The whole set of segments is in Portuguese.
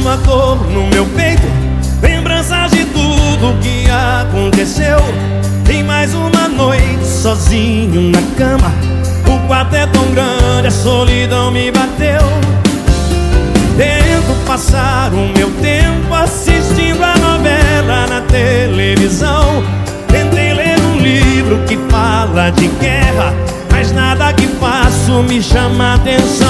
uma dor no meu peito Lembranças de tudo que aconteceu. Tem mais uma noite sozinho na cama O quarto é tão grande, a solidão me bateu. Tento passar o meu tempo assistindo a novela na televisão. Tentei ler um livro que fala de guerra Mas nada que faço me chama atenção.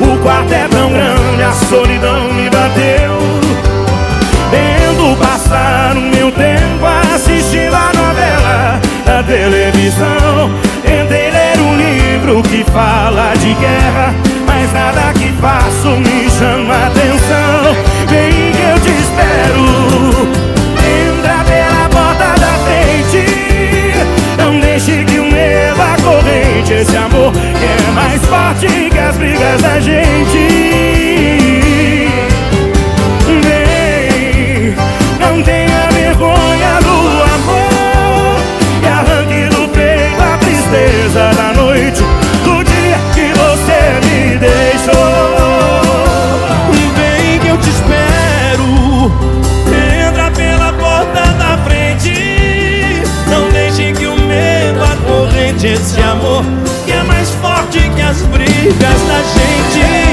O quarto é tão grande, a solidão me bateu. Tendo passar o meu tempo assistindo a novela da televisão. Tentei ler um livro que fala de guerra Mas nada que faço me chama atenção esse amor que é mais forte que as brigas da gente.